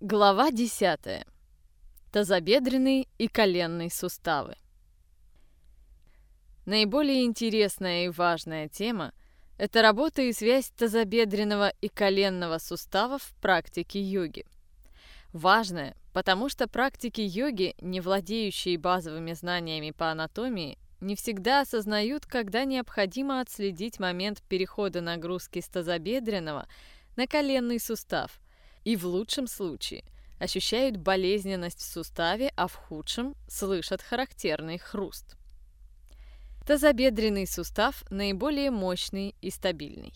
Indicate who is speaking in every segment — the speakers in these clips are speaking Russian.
Speaker 1: Глава 10. Тазобедренный и коленный суставы. Наиболее интересная и важная тема – это работа и связь тазобедренного и коленного суставов в практике йоги. Важная, потому что практики йоги, не владеющие базовыми знаниями по анатомии, не всегда осознают, когда необходимо отследить момент перехода нагрузки с тазобедренного на коленный сустав – и в лучшем случае ощущают болезненность в суставе, а в худшем слышат характерный хруст. Тазобедренный сустав наиболее мощный и стабильный.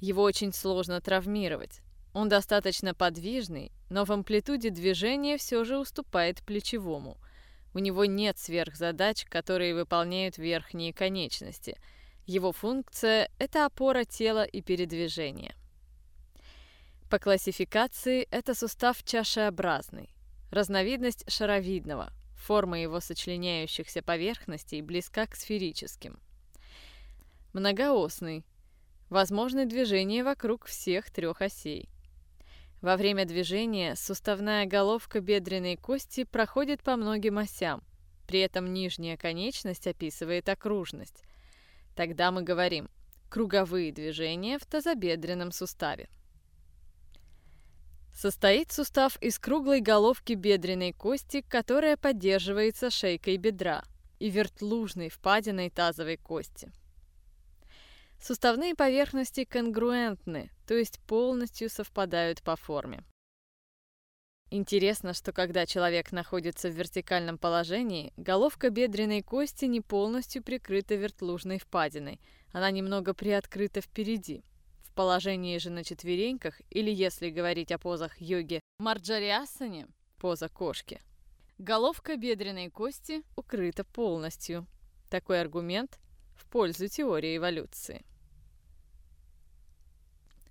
Speaker 1: Его очень сложно травмировать. Он достаточно подвижный, но в амплитуде движения все же уступает плечевому. У него нет сверхзадач, которые выполняют верхние конечности. Его функция – это опора тела и передвижение. По классификации это сустав чашеобразный, разновидность шаровидного, форма его сочленяющихся поверхностей близка к сферическим. Многоосный, возможны движения вокруг всех трех осей. Во время движения суставная головка бедренной кости проходит по многим осям, при этом нижняя конечность описывает окружность. Тогда мы говорим «круговые движения в тазобедренном суставе». Состоит сустав из круглой головки бедренной кости, которая поддерживается шейкой бедра, и вертлужной впадиной тазовой кости. Суставные поверхности конгруентны, то есть полностью совпадают по форме. Интересно, что когда человек находится в вертикальном положении, головка бедренной кости не полностью прикрыта вертлужной впадиной, она немного приоткрыта впереди – в положении же на четвереньках, или если говорить о позах йоги Марджариасане, поза кошки, головка бедренной кости укрыта полностью. Такой аргумент в пользу теории эволюции.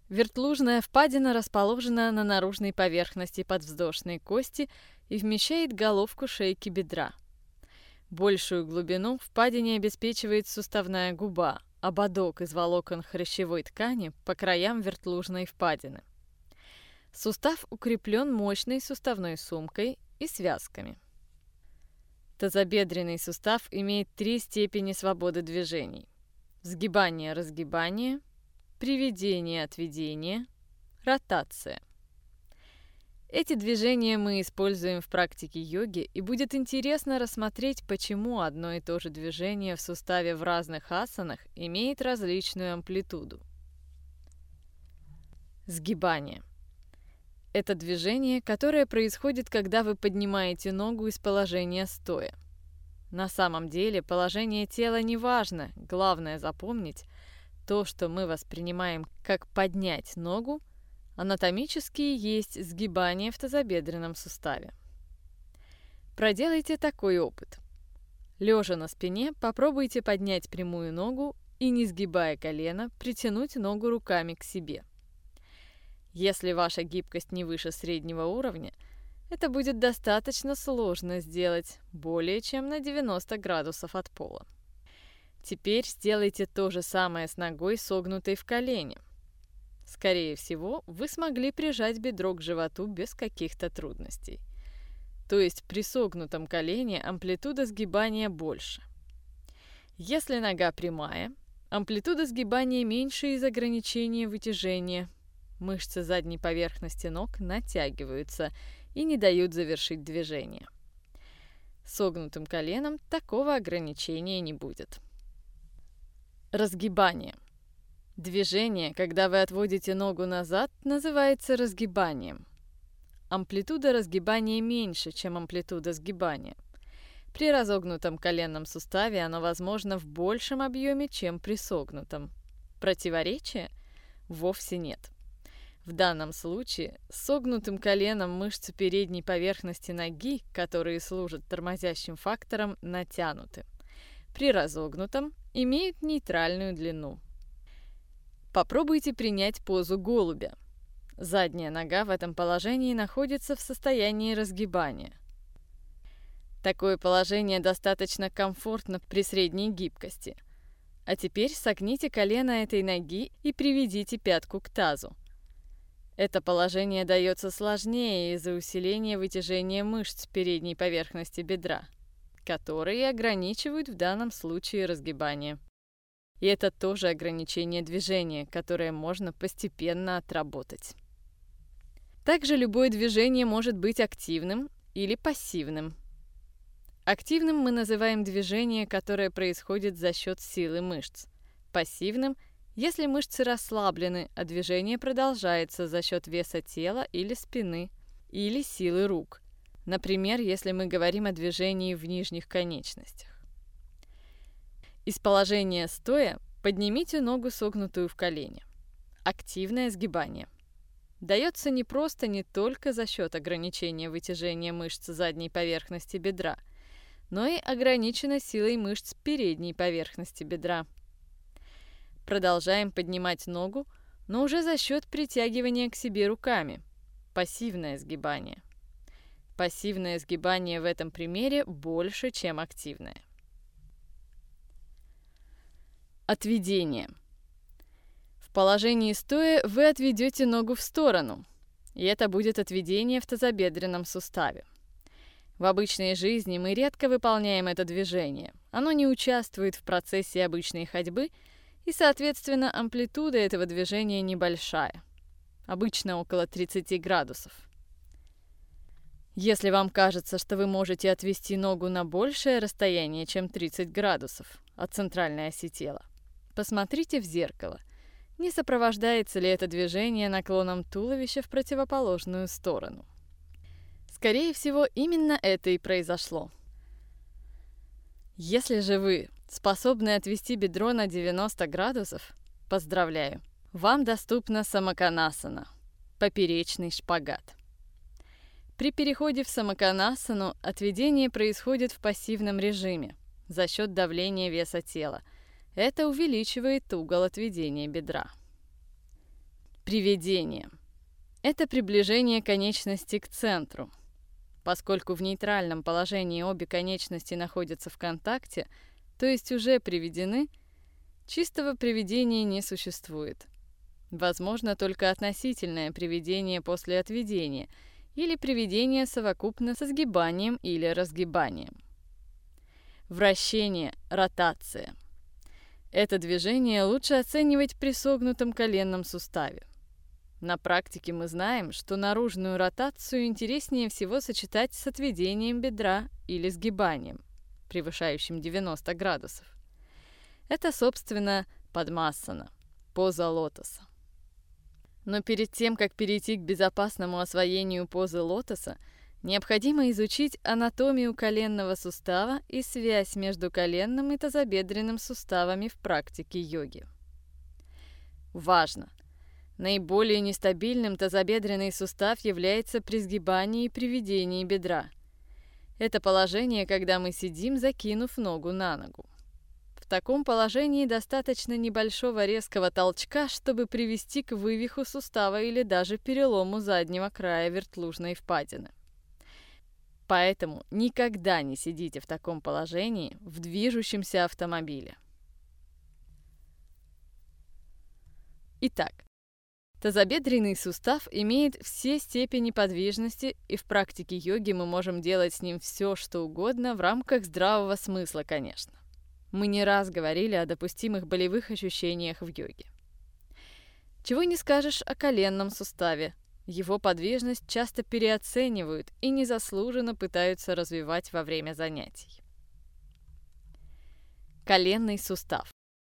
Speaker 1: Вертлужная впадина расположена на наружной поверхности подвздошной кости и вмещает головку шейки бедра. Большую глубину впадине обеспечивает суставная губа, ободок из волокон хрящевой ткани по краям вертлужной впадины. Сустав укреплен мощной суставной сумкой и связками. Тазобедренный сустав имеет три степени свободы движений. Сгибание-разгибание, приведение-отведение, ротация – эти движения мы используем в практике йоги, и будет интересно рассмотреть, почему одно и то же движение в суставе в разных асанах имеет различную амплитуду. Сгибание. Это движение, которое происходит, когда вы поднимаете ногу из положения стоя. На самом деле положение тела не важно, главное запомнить, то, что мы воспринимаем как поднять ногу – Анатомически есть сгибание в тазобедренном суставе. Проделайте такой опыт. Лежа на спине, попробуйте поднять прямую ногу и, не сгибая колено, притянуть ногу руками к себе. Если ваша гибкость не выше среднего уровня, это будет достаточно сложно сделать, более чем на 90 градусов от пола. Теперь сделайте то же самое с ногой, согнутой в колене – Скорее всего, вы смогли прижать бедро к животу без каких-то трудностей. То есть при согнутом колене амплитуда сгибания больше. Если нога прямая, амплитуда сгибания меньше из ограничения вытяжения. Мышцы задней поверхности ног натягиваются и не дают завершить движение. Согнутым коленом такого ограничения не будет. Разгибание – Движение, когда вы отводите ногу назад, называется разгибанием. Амплитуда разгибания меньше, чем амплитуда сгибания. При разогнутом коленном суставе оно возможно в большем объеме, чем при согнутом. Противоречия? Вовсе нет. В данном случае согнутым коленом мышцы передней поверхности ноги, которые служат тормозящим фактором, натянуты. При разогнутом имеют нейтральную длину. Попробуйте принять позу голубя. Задняя нога в этом положении находится в состоянии разгибания. Такое положение достаточно комфортно при средней гибкости. А теперь согните колено этой ноги и приведите пятку к тазу. Это положение дается сложнее из-за усиления вытяжения мышц передней поверхности бедра, которые ограничивают в данном случае разгибание. И это тоже ограничение движения, которое можно постепенно отработать. Также любое движение может быть активным или пассивным. Активным мы называем движение, которое происходит за счет силы мышц. Пассивным – если мышцы расслаблены, а движение продолжается за счет веса тела или спины, или силы рук. Например, если мы говорим о движении в нижних конечностях. Из положения стоя поднимите ногу, согнутую в колени. Активное сгибание. Дается не просто не только за счет ограничения вытяжения мышц задней поверхности бедра, но и ограничено силой мышц передней поверхности бедра – Продолжаем поднимать ногу, но уже за счет притягивания к себе руками. Пассивное сгибание. Пассивное сгибание в этом примере больше, чем активное. Отведение. В положении стоя вы отведете ногу в сторону, и это будет отведение в тазобедренном суставе. В обычной жизни мы редко выполняем это движение. Оно не участвует в процессе обычной ходьбы – и, соответственно, амплитуда этого движения небольшая, обычно около 30 градусов. Если вам кажется, что вы можете отвести ногу на большее расстояние, чем 30 градусов от центральной оси тела, посмотрите в зеркало. Не сопровождается ли это движение наклоном туловища в противоположную сторону? Скорее всего, именно это и произошло. Если же вы способны отвести бедро на 90 градусов, поздравляю, вам доступна самоканасана – поперечный шпагат. При переходе в самоканасану отведение происходит в пассивном режиме за счет давления веса тела. Это увеличивает угол отведения бедра. Приведение. Это приближение конечности к центру. Поскольку в нейтральном положении обе конечности находятся в контакте – то есть уже приведены, чистого приведения не существует. Возможно только относительное приведение после отведения или приведение совокупно со сгибанием или разгибанием. Вращение, ротация. Это движение лучше оценивать при согнутом коленном суставе. На практике мы знаем, что наружную ротацию интереснее всего сочетать с отведением бедра или сгибанием – превышающим 90 градусов. Это, собственно, подмассана, поза лотоса. Но перед тем, как перейти к безопасному освоению позы лотоса, необходимо изучить анатомию коленного сустава и связь между коленным и тазобедренным суставами в практике йоги. Важно! Наиболее нестабильным тазобедренный сустав является при сгибании и приведении бедра – это положение, когда мы сидим, закинув ногу на ногу. В таком положении достаточно небольшого резкого толчка, чтобы привести к вывиху сустава или даже перелому заднего края вертлужной впадины. Поэтому никогда не сидите в таком положении в движущемся автомобиле. Итак, Тазобедренный сустав имеет все степени подвижности, и в практике йоги мы можем делать с ним все, что угодно, в рамках здравого смысла, конечно. Мы не раз говорили о допустимых болевых ощущениях в йоге. Чего не скажешь о коленном суставе. Его подвижность часто переоценивают и незаслуженно пытаются развивать во время занятий. Коленный сустав.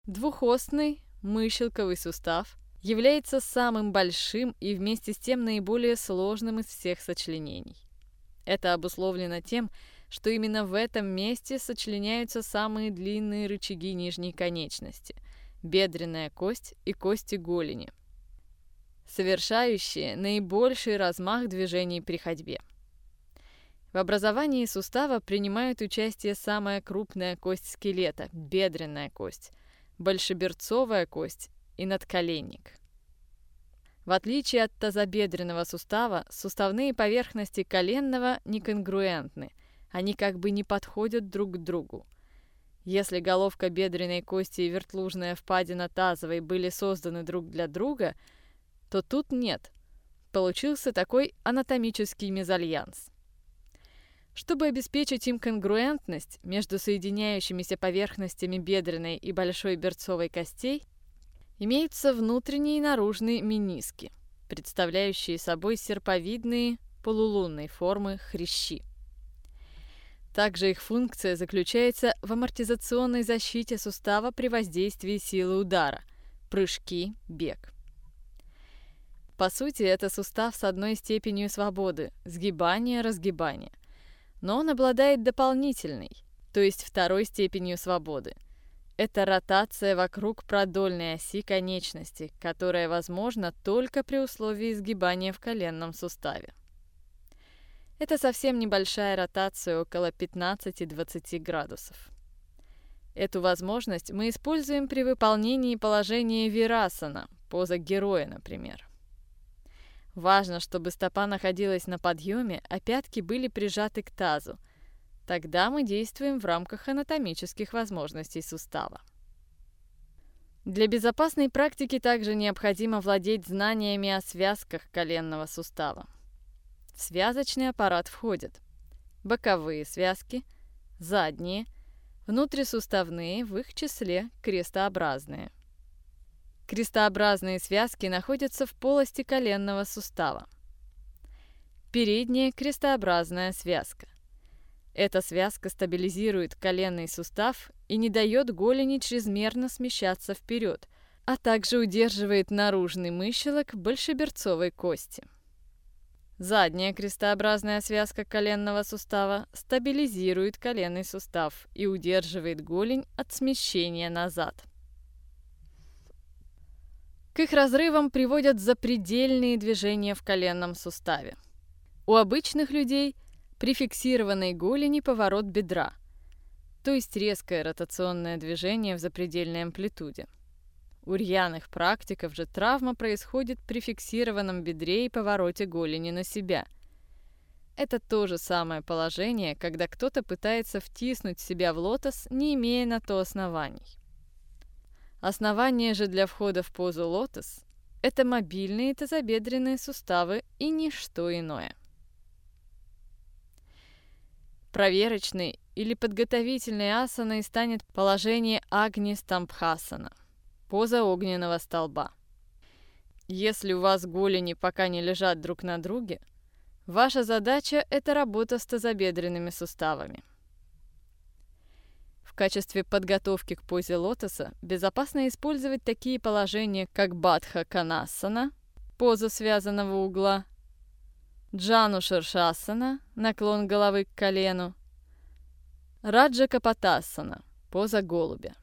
Speaker 1: Двухосный мыщелковый сустав – является самым большим и вместе с тем наиболее сложным из всех сочленений. Это обусловлено тем, что именно в этом месте сочленяются самые длинные рычаги нижней конечности – бедренная кость и кости голени, совершающие наибольший размах движений при ходьбе. В образовании сустава принимают участие самая крупная кость скелета – бедренная кость, большеберцовая кость и надколенник. В отличие от тазобедренного сустава, суставные поверхности коленного неконгруентны, они как бы не подходят друг к другу. Если головка бедренной кости и вертлужная впадина тазовой были созданы друг для друга, то тут нет. получился такой анатомический мезальянс. Чтобы обеспечить им конгруентность между соединяющимися поверхностями бедренной и большой берцовой костей, имеются внутренние и наружные мениски, представляющие собой серповидные полулунной формы хрящи. Также их функция заключается в амортизационной защите сустава при воздействии силы удара, прыжки, бег. По сути, это сустав с одной степенью свободы – сгибание-разгибание. Но он обладает дополнительной, то есть второй степенью свободы. Это ротация вокруг продольной оси конечности, которая возможна только при условии сгибания в коленном суставе. Это совсем небольшая ротация, около 15-20 градусов. Эту возможность мы используем при выполнении положения вирасана, поза героя, например. Важно, чтобы стопа находилась на подъеме, а пятки были прижаты к тазу. Тогда мы действуем в рамках анатомических возможностей сустава. Для безопасной практики также необходимо владеть знаниями о связках коленного сустава. В связочный аппарат входят боковые связки, задние, внутрисуставные, в их числе крестообразные. Крестообразные связки находятся в полости коленного сустава. Передняя крестообразная связка. Эта связка стабилизирует коленный сустав и не дает голени чрезмерно смещаться вперед, а также удерживает наружный мыщелок большеберцовой кости. Задняя крестообразная связка коленного сустава стабилизирует коленный сустав и удерживает голень от смещения назад. К их разрывам приводят запредельные движения в коленном суставе. У обычных людей при фиксированной голени поворот бедра, то есть резкое ротационное движение в запредельной амплитуде – у рьяных практиков же травма происходит при фиксированном бедре и повороте голени на себя. Это то же самое положение, когда кто-то пытается втиснуть себя в лотос, не имея на то оснований. Основание же для входа в позу лотос – это мобильные тазобедренные суставы и ничто иное. Проверочной или подготовительной асаной станет положение Агни Стампхасана. Поза огненного столба. Если у вас голени пока не лежат друг на друге, ваша задача – это работа с тазобедренными суставами. В качестве подготовки к позе лотоса безопасно использовать такие положения, как Бадха Канасана, поза связанного угла, Джану Шершасана, наклон головы к колену, Раджа Капатасана, поза голубя.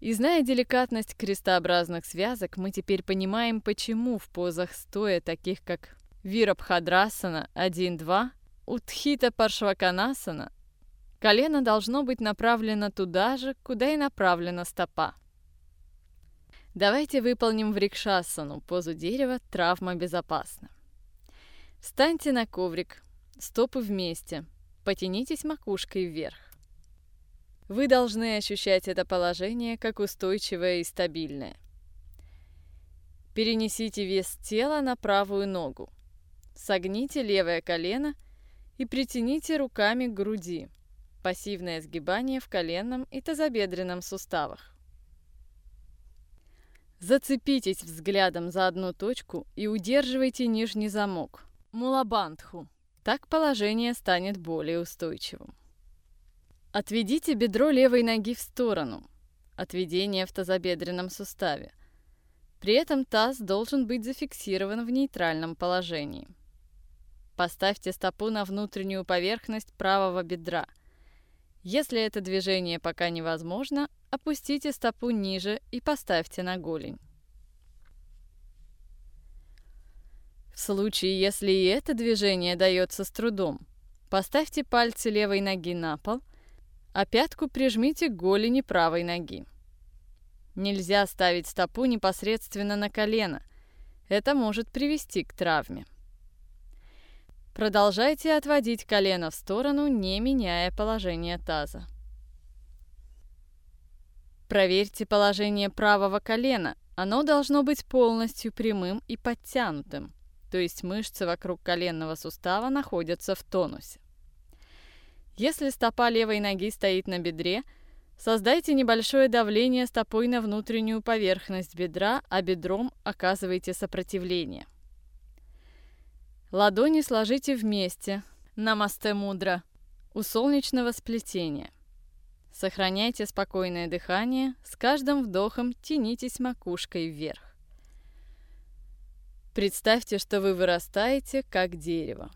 Speaker 1: И зная деликатность крестообразных связок, мы теперь понимаем, почему в позах стоя, таких как Вирабхадрасана 1-2, Утхита Паршваканасана, колено должно быть направлено туда же, куда и направлена стопа. Давайте выполним врикшасану, позу дерева, травма безопасна. Встаньте на коврик, стопы вместе, потянитесь макушкой вверх. Вы должны ощущать это положение как устойчивое и стабильное. Перенесите вес тела на правую ногу. Согните левое колено и притяните руками к груди. Пассивное сгибание в коленном и тазобедренном суставах. Зацепитесь взглядом за одну точку и удерживайте нижний замок. Мулабандху. Так положение станет более устойчивым. Отведите бедро левой ноги в сторону. Отведение в тазобедренном суставе. При этом таз должен быть зафиксирован в нейтральном положении. Поставьте стопу на внутреннюю поверхность правого бедра. Если это движение пока невозможно, опустите стопу ниже и поставьте на голень. В случае, если и это движение дается с трудом, поставьте пальцы левой ноги на пол – а пятку прижмите к голени правой ноги. Нельзя ставить стопу непосредственно на колено. Это может привести к травме. Продолжайте отводить колено в сторону, не меняя положение таза. Проверьте положение правого колена. Оно должно быть полностью прямым и подтянутым. то есть мышцы вокруг коленного сустава находятся в тонусе. Если стопа левой ноги стоит на бедре, создайте небольшое давление стопой на внутреннюю поверхность бедра, а бедром оказывайте сопротивление. Ладони сложите вместе, на мосте мудра, у солнечного сплетения. Сохраняйте спокойное дыхание, с каждым вдохом тянитесь макушкой вверх. Представьте, что вы вырастаете, как дерево.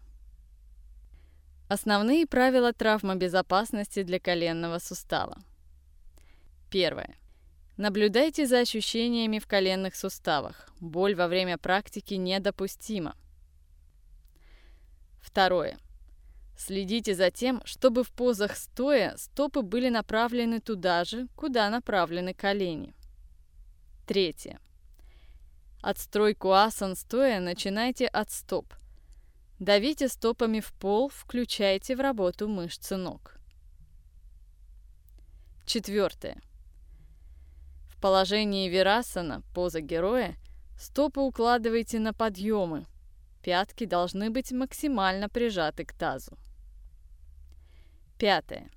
Speaker 1: Основные правила травмобезопасности для коленного сустава. Первое. Наблюдайте за ощущениями в коленных суставах. Боль во время практики недопустима. Второе. Следите за тем, чтобы в позах стоя стопы были направлены туда же, куда направлены колени. Третье. Отстройку асан стоя начинайте от стоп. Давите стопами в пол, включайте в работу мышцы ног. Четвертое. В положении вирасана, поза героя, стопы укладывайте на подъемы. Пятки должны быть максимально прижаты к тазу. Пятое.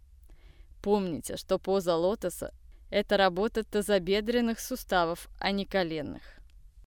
Speaker 1: Помните, что поза лотоса – это работа тазобедренных суставов, а не коленных.